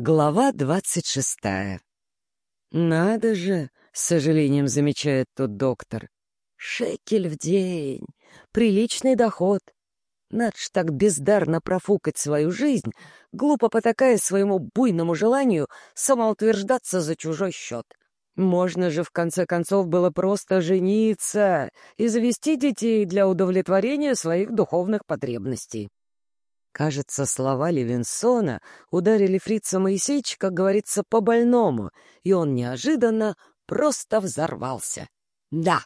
Глава двадцать шестая. «Надо же!» — с сожалением замечает тот доктор. «Шекель в день! Приличный доход! Надо ж так бездарно профукать свою жизнь, глупо потакая своему буйному желанию самоутверждаться за чужой счет. Можно же, в конце концов, было просто жениться и завести детей для удовлетворения своих духовных потребностей. Кажется, слова Левинсона ударили фрица Моисеевича, как говорится, по-больному, и он неожиданно просто взорвался. «Да,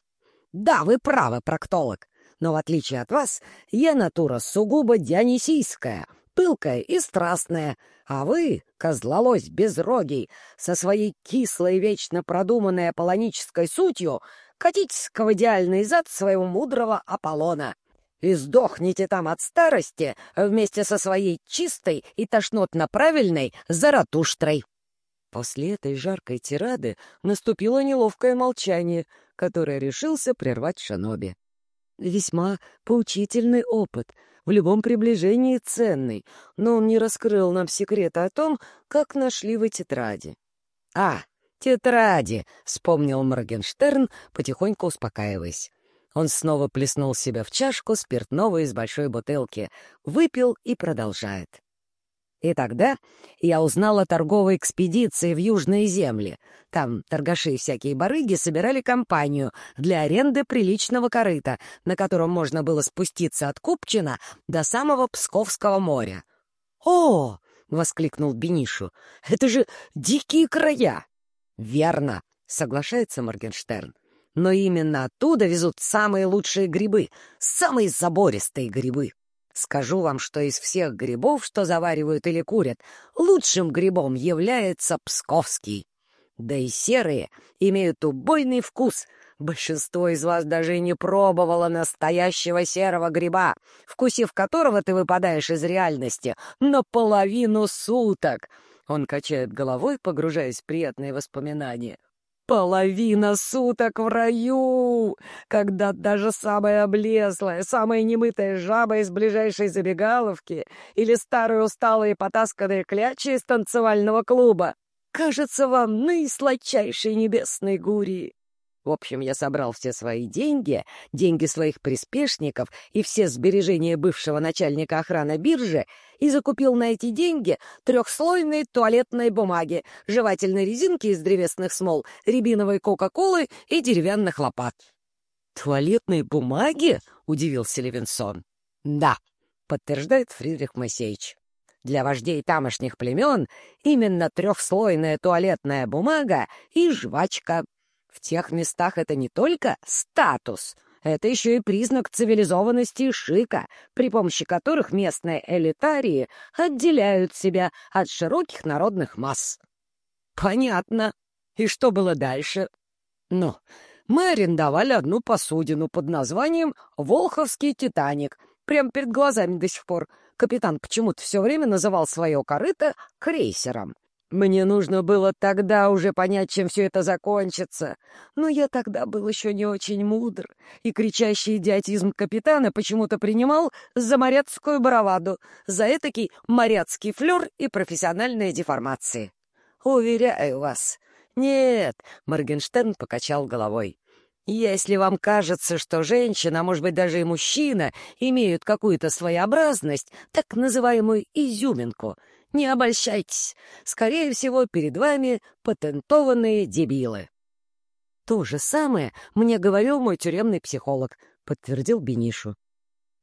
да, вы правы, проктолог, но в отличие от вас, я натура сугубо дионисийская, пылкая и страстная, а вы, козлолось безрогий, со своей кислой, вечно продуманной аполлонической сутью, катитесь-ка в идеальный зад своего мудрого Аполлона и сдохните там от старости вместе со своей чистой и тошнотно-правильной Заратуштрой». После этой жаркой тирады наступило неловкое молчание, которое решился прервать Шиноби. Весьма поучительный опыт, в любом приближении ценный, но он не раскрыл нам секрета о том, как нашли вы тетради. «А, тетради!» — вспомнил Моргенштерн, потихоньку успокаиваясь. Он снова плеснул себя в чашку спиртного из большой бутылки, выпил и продолжает. И тогда я узнал о торговой экспедиции в Южные земли. Там торгаши и всякие барыги собирали компанию для аренды приличного корыта, на котором можно было спуститься от Купчина до самого Псковского моря. «О!» — воскликнул Бенишу. «Это же дикие края!» «Верно!» — соглашается Моргенштерн но именно оттуда везут самые лучшие грибы, самые забористые грибы. Скажу вам, что из всех грибов, что заваривают или курят, лучшим грибом является псковский. Да и серые имеют убойный вкус. Большинство из вас даже и не пробовало настоящего серого гриба, вкусив которого ты выпадаешь из реальности на половину суток. Он качает головой, погружаясь в приятные воспоминания. Половина суток в раю, когда даже самая облезлая, самая немытая жаба из ближайшей забегаловки или старые усталые потасканные клячи из танцевального клуба кажется вам наисладчайшей небесной гурии. В общем, я собрал все свои деньги, деньги своих приспешников и все сбережения бывшего начальника охраны биржи и закупил на эти деньги трехслойные туалетные бумаги, жевательной резинки из древесных смол, рябиновой кока-колы и деревянных лопат. «Туалетные бумаги?» — удивился Левинсон. «Да», — подтверждает Фридрих Моисеевич. Для вождей тамошних племен именно трехслойная туалетная бумага и жвачка — в тех местах это не только статус, это еще и признак цивилизованности и шика, при помощи которых местные элитарии отделяют себя от широких народных масс. Понятно. И что было дальше? Ну, мы арендовали одну посудину под названием «Волховский Титаник», прямо перед глазами до сих пор. Капитан почему-то все время называл свое корыто крейсером. Мне нужно было тогда уже понять, чем все это закончится. Но я тогда был еще не очень мудр, и кричащий идиотизм капитана почему-то принимал за моряцкую браваду, за этакий моряцкий флер и профессиональные деформации. Уверяю вас. Нет, Моргенштерн покачал головой. Если вам кажется, что женщина, а может быть даже и мужчина, имеют какую-то своеобразность, так называемую изюминку — не обольщайтесь. Скорее всего, перед вами патентованные дебилы. То же самое мне говорил мой тюремный психолог, подтвердил Бенишу.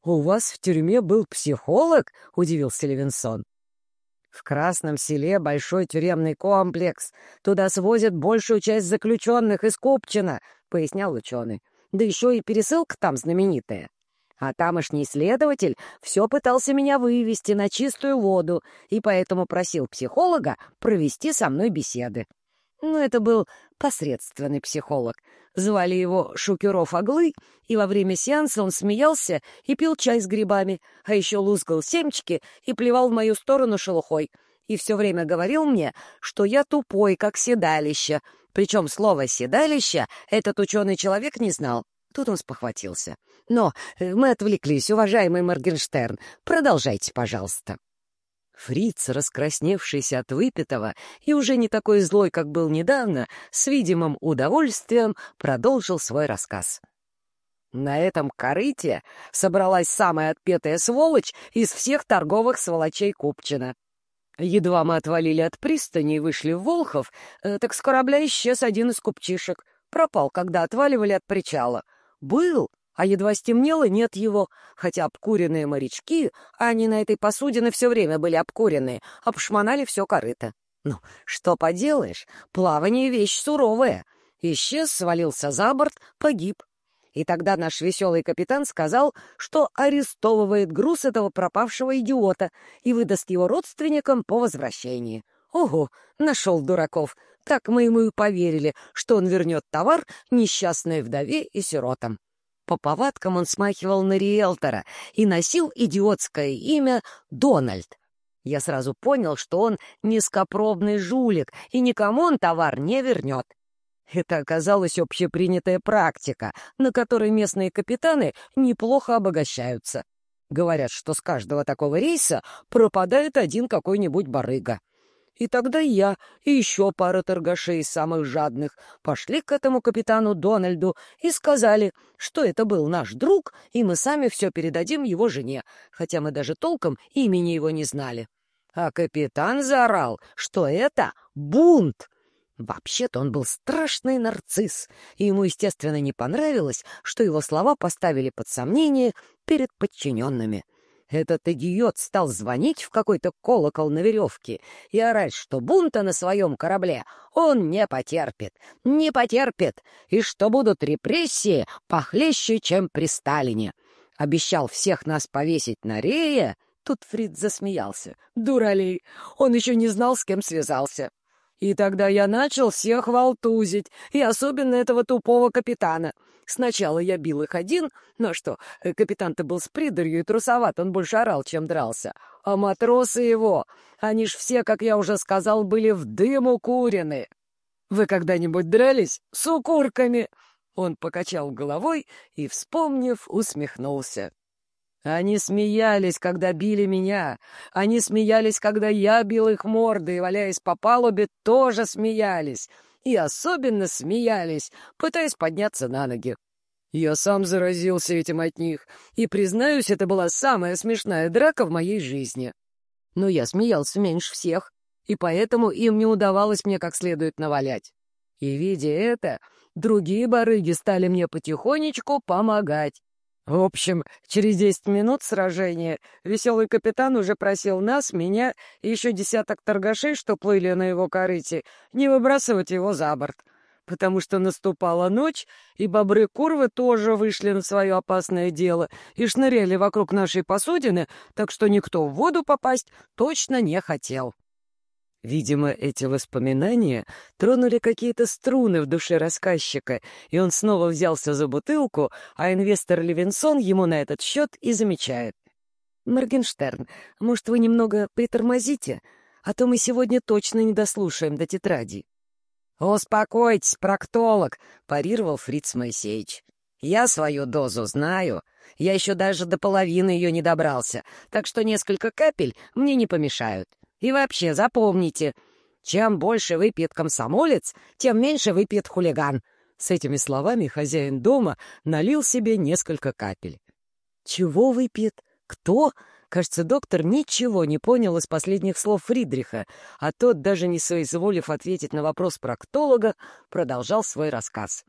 «У вас в тюрьме был психолог?» — удивился Левинсон. «В Красном селе большой тюремный комплекс. Туда свозят большую часть заключенных из Купчина», — пояснял ученый. «Да еще и пересылка там знаменитая». А тамошний следователь все пытался меня вывести на чистую воду и поэтому просил психолога провести со мной беседы. Но это был посредственный психолог. Звали его Шукеров Оглы, и во время сеанса он смеялся и пил чай с грибами, а еще лузгал семечки и плевал в мою сторону шелухой. И все время говорил мне, что я тупой, как седалище. Причем слово «седалище» этот ученый человек не знал. Тут он спохватился. «Но э, мы отвлеклись, уважаемый Моргенштерн. Продолжайте, пожалуйста». Фриц, раскрасневшийся от выпитого и уже не такой злой, как был недавно, с видимым удовольствием продолжил свой рассказ. На этом корыте собралась самая отпетая сволочь из всех торговых сволочей Купчина. Едва мы отвалили от пристани и вышли в Волхов, э, так с корабля исчез один из купчишек. Пропал, когда отваливали от причала. Был, а едва стемнело, нет его, хотя обкуренные морячки, они на этой посудине все время были обкуренные, обшмонали все корыто. Ну, что поделаешь, плавание — вещь суровая. Исчез, свалился за борт, погиб. И тогда наш веселый капитан сказал, что арестовывает груз этого пропавшего идиота и выдаст его родственникам по возвращении. Ого, нашел дураков. Так мы ему и поверили, что он вернет товар несчастной вдове и сиротам. По повадкам он смахивал на риэлтора и носил идиотское имя Дональд. Я сразу понял, что он низкопробный жулик, и никому он товар не вернет. Это оказалась общепринятая практика, на которой местные капитаны неплохо обогащаются. Говорят, что с каждого такого рейса пропадает один какой-нибудь барыга. И тогда я и еще пара торгашей самых жадных пошли к этому капитану Дональду и сказали, что это был наш друг, и мы сами все передадим его жене, хотя мы даже толком имени его не знали. А капитан заорал, что это бунт, Вообще-то он был страшный нарцисс, и ему, естественно, не понравилось, что его слова поставили под сомнение перед подчиненными. Этот идиот стал звонить в какой-то колокол на веревке и орать, что бунта на своем корабле он не потерпит, не потерпит, и что будут репрессии похлеще, чем при Сталине. Обещал всех нас повесить на рее. Тут Фрид засмеялся. Дуралей, он еще не знал, с кем связался. И тогда я начал всех волтузить, и особенно этого тупого капитана. Сначала я бил их один, но что, э, капитан-то был с придурью и трусоват, он больше орал, чем дрался. А матросы его, они ж все, как я уже сказал, были в дыму курены. Вы когда-нибудь дрались с укурками?» Он покачал головой и, вспомнив, усмехнулся. Они смеялись, когда били меня. Они смеялись, когда я бил их морды, и, валяясь по палубе, тоже смеялись. И особенно смеялись, пытаясь подняться на ноги. Я сам заразился этим от них, и, признаюсь, это была самая смешная драка в моей жизни. Но я смеялся меньше всех, и поэтому им не удавалось мне как следует навалять. И, видя это, другие барыги стали мне потихонечку помогать. В общем, через десять минут сражения веселый капитан уже просил нас, меня и еще десяток торгашей, что плыли на его корыте, не выбрасывать его за борт, потому что наступала ночь, и бобры-курвы тоже вышли на свое опасное дело и шныряли вокруг нашей посудины, так что никто в воду попасть точно не хотел. Видимо, эти воспоминания тронули какие-то струны в душе рассказчика, и он снова взялся за бутылку, а инвестор Левинсон ему на этот счет и замечает. «Моргенштерн, может, вы немного притормозите, а то мы сегодня точно не дослушаем до тетради». «Успокойтесь, проктолог», — парировал Фриц Моисеевич. «Я свою дозу знаю. Я еще даже до половины ее не добрался, так что несколько капель мне не помешают. И вообще, запомните, чем больше выпьет комсомолец, тем меньше выпьет хулиган». С этими словами хозяин дома налил себе несколько капель. «Чего выпьет? Кто?» Кажется, доктор ничего не понял из последних слов Фридриха, а тот, даже не соизволив ответить на вопрос проктолога, продолжал свой рассказ.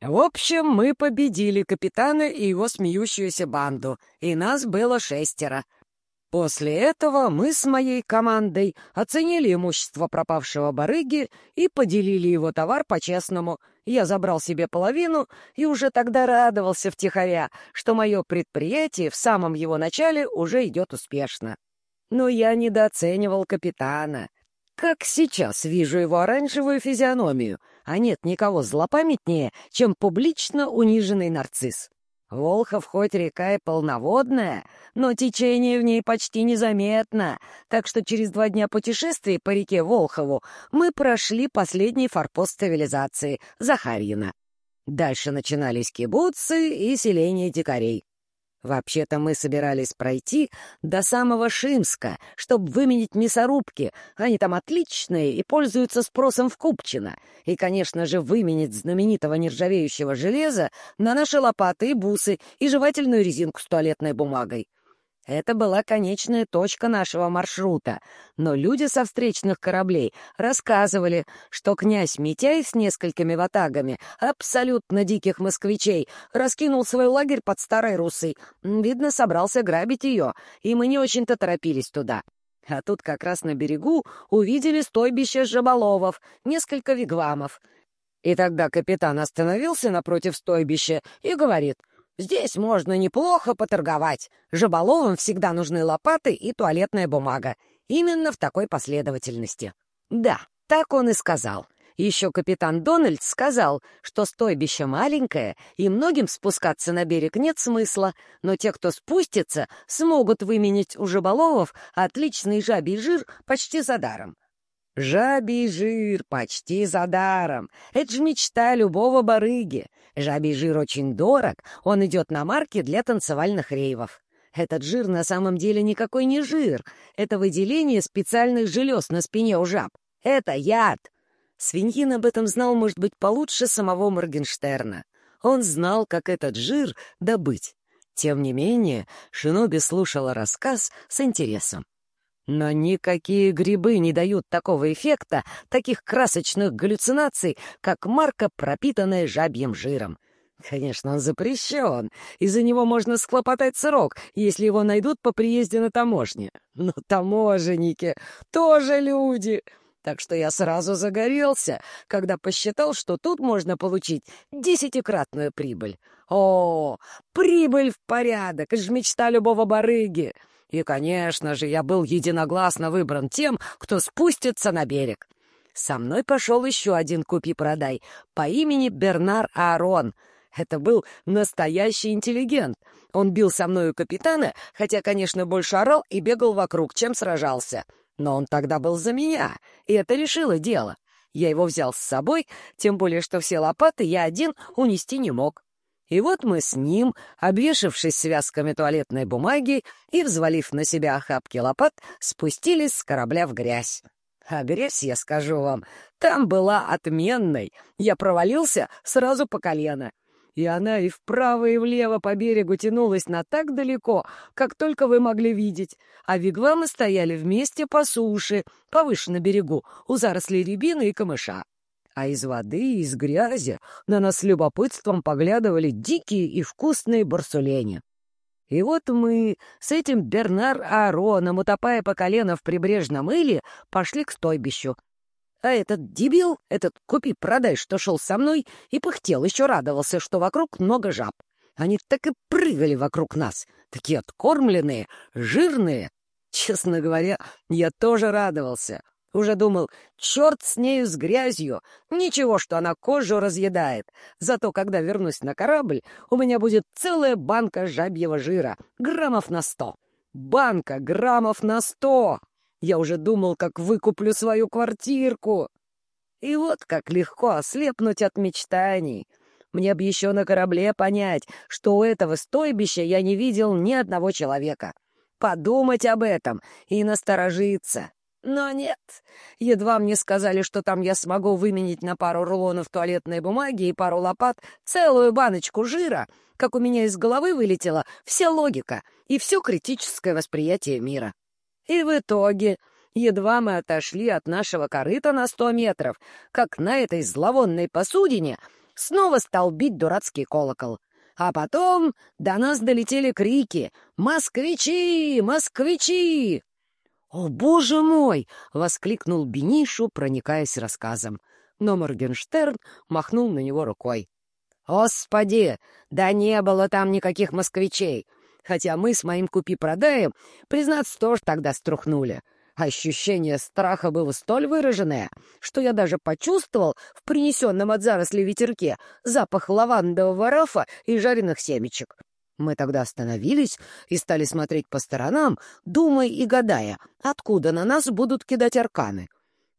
«В общем, мы победили капитана и его смеющуюся банду, и нас было шестеро. После этого мы с моей командой оценили имущество пропавшего барыги и поделили его товар по-честному. Я забрал себе половину и уже тогда радовался втихаря, что мое предприятие в самом его начале уже идет успешно. Но я недооценивал капитана. Как сейчас вижу его оранжевую физиономию, а нет никого злопамятнее, чем публично униженный нарцисс. Волхов хоть река и полноводная, но течение в ней почти незаметно, так что через два дня путешествий по реке Волхову мы прошли последний форпост цивилизации — Захарьино. Дальше начинались кибуцы и селения дикарей. Вообще-то мы собирались пройти до самого Шимска, чтобы выменить мясорубки. Они там отличные и пользуются спросом в Купчино. И, конечно же, выменить знаменитого нержавеющего железа на наши лопаты и бусы и жевательную резинку с туалетной бумагой. Это была конечная точка нашего маршрута, но люди со встречных кораблей рассказывали, что князь Митяй с несколькими ватагами абсолютно диких москвичей раскинул свой лагерь под Старой Руссой. Видно, собрался грабить ее, и мы не очень-то торопились туда. А тут как раз на берегу увидели стойбище жаболовов, несколько вигвамов. И тогда капитан остановился напротив стойбища и говорит — Здесь можно неплохо поторговать. Жаболовым всегда нужны лопаты и туалетная бумага. Именно в такой последовательности. Да, так он и сказал. Еще капитан Дональд сказал, что стойбище маленькое, и многим спускаться на берег нет смысла, но те, кто спустится, смогут выменить у жаболовов отличный жабий жир почти за даром. Жабий жир почти за даром. Это же мечта любого барыги. Жабий жир очень дорог, он идет на марке для танцевальных рейвов. Этот жир на самом деле никакой не жир. Это выделение специальных желез на спине у жаб. Это яд. Свиньин об этом знал, может быть, получше самого Моргенштерна. Он знал, как этот жир добыть. Тем не менее, Шиноби слушала рассказ с интересом. Но никакие грибы не дают такого эффекта, таких красочных галлюцинаций, как марка, пропитанная жабьим жиром. Конечно, он запрещен, из-за него можно схлопотать срок, если его найдут по приезде на таможне. Но таможенники тоже люди. Так что я сразу загорелся, когда посчитал, что тут можно получить десятикратную прибыль. О, прибыль в порядок, это же мечта любого барыги. И, конечно же, я был единогласно выбран тем, кто спустится на берег. Со мной пошел еще один купи-продай по имени Бернар Аарон. Это был настоящий интеллигент. Он бил со мною капитана, хотя, конечно, больше орал и бегал вокруг, чем сражался. Но он тогда был за меня, и это решило дело. Я его взял с собой, тем более, что все лопаты я один унести не мог. И вот мы с ним, обвешавшись связками туалетной бумаги и взвалив на себя охапки лопат, спустились с корабля в грязь. А грязь, я скажу вам, там была отменной. Я провалился сразу по колено. И она и вправо, и влево по берегу тянулась на так далеко, как только вы могли видеть. А вигвамы стояли вместе по суше, повыше на берегу, у зарослей рябины и камыша а из воды и из грязи на нас с любопытством поглядывали дикие и вкусные барсулени. И вот мы с этим Бернар Аароном, утопая по колено в прибрежном иле, пошли к стойбищу. А этот дебил, этот купи-продай, что шел со мной, и пыхтел, еще радовался, что вокруг много жаб. Они так и прыгали вокруг нас, такие откормленные, жирные. Честно говоря, я тоже радовался. Уже думал, черт с нею, с грязью. Ничего, что она кожу разъедает. Зато, когда вернусь на корабль, у меня будет целая банка жабьего жира. Граммов на сто. Банка граммов на сто. Я уже думал, как выкуплю свою квартирку. И вот как легко ослепнуть от мечтаний. Мне бы еще на корабле понять, что у этого стойбища я не видел ни одного человека. Подумать об этом и насторожиться. Но нет, едва мне сказали, что там я смогу выменить на пару рулонов туалетной бумаги и пару лопат целую баночку жира, как у меня из головы вылетела вся логика и все критическое восприятие мира. И в итоге, едва мы отошли от нашего корыта на сто метров, как на этой зловонной посудине снова стал бить дурацкий колокол. А потом до нас долетели крики «Москвичи! Москвичи!» «О, боже мой!» — воскликнул Бенишу, проникаясь рассказом. Но Моргенштерн махнул на него рукой. «Господи! Да не было там никаких москвичей! Хотя мы с моим купи-продаем, признаться, тоже тогда струхнули. Ощущение страха было столь выраженное, что я даже почувствовал в принесенном от заросли ветерке запах лавандового рафа и жареных семечек. Мы тогда остановились и стали смотреть по сторонам, думая и гадая, откуда на нас будут кидать арканы.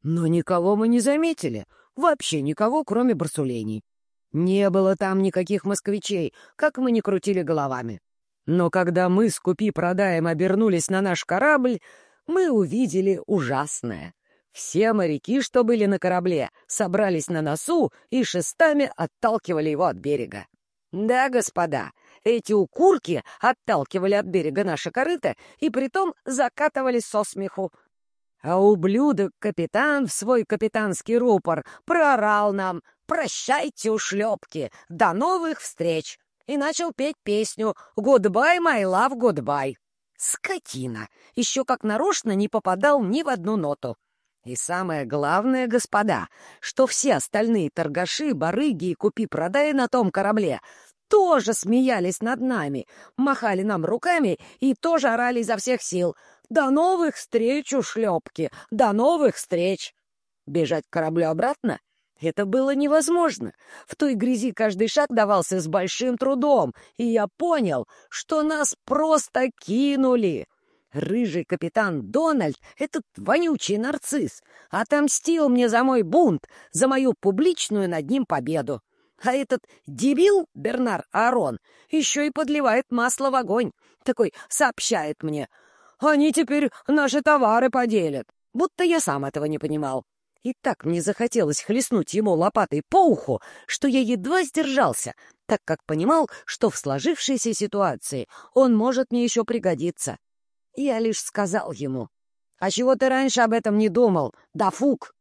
Но никого мы не заметили, вообще никого, кроме барсулений. Не было там никаких москвичей, как мы не крутили головами. Но когда мы с Купи-продаем обернулись на наш корабль, мы увидели ужасное. Все моряки, что были на корабле, собрались на носу и шестами отталкивали его от берега. Да, господа, эти укурки отталкивали от берега наше корыто и притом закатывались со смеху. А ублюдок-капитан в свой капитанский рупор проорал нам «Прощайте, ушлепки! До новых встреч!» и начал петь песню «Goodbye, my love, goodbye». Скотина! Еще как нарочно не попадал ни в одну ноту. И самое главное, господа, что все остальные торгаши, барыги и купи-продай на том корабле тоже смеялись над нами, махали нам руками и тоже орали изо всех сил. «До новых встреч, ушлепки! До новых встреч!» Бежать к кораблю обратно? Это было невозможно. В той грязи каждый шаг давался с большим трудом, и я понял, что нас просто кинули. Рыжий капитан Дональд, этот вонючий нарцисс, отомстил мне за мой бунт, за мою публичную над ним победу. А этот дебил, Бернар Арон, еще и подливает масло в огонь. Такой сообщает мне. Они теперь наши товары поделят. Будто я сам этого не понимал. И так мне захотелось хлестнуть ему лопатой по уху, что я едва сдержался, так как понимал, что в сложившейся ситуации он может мне еще пригодиться. Я лишь сказал ему, «А чего ты раньше об этом не думал? Да фук!»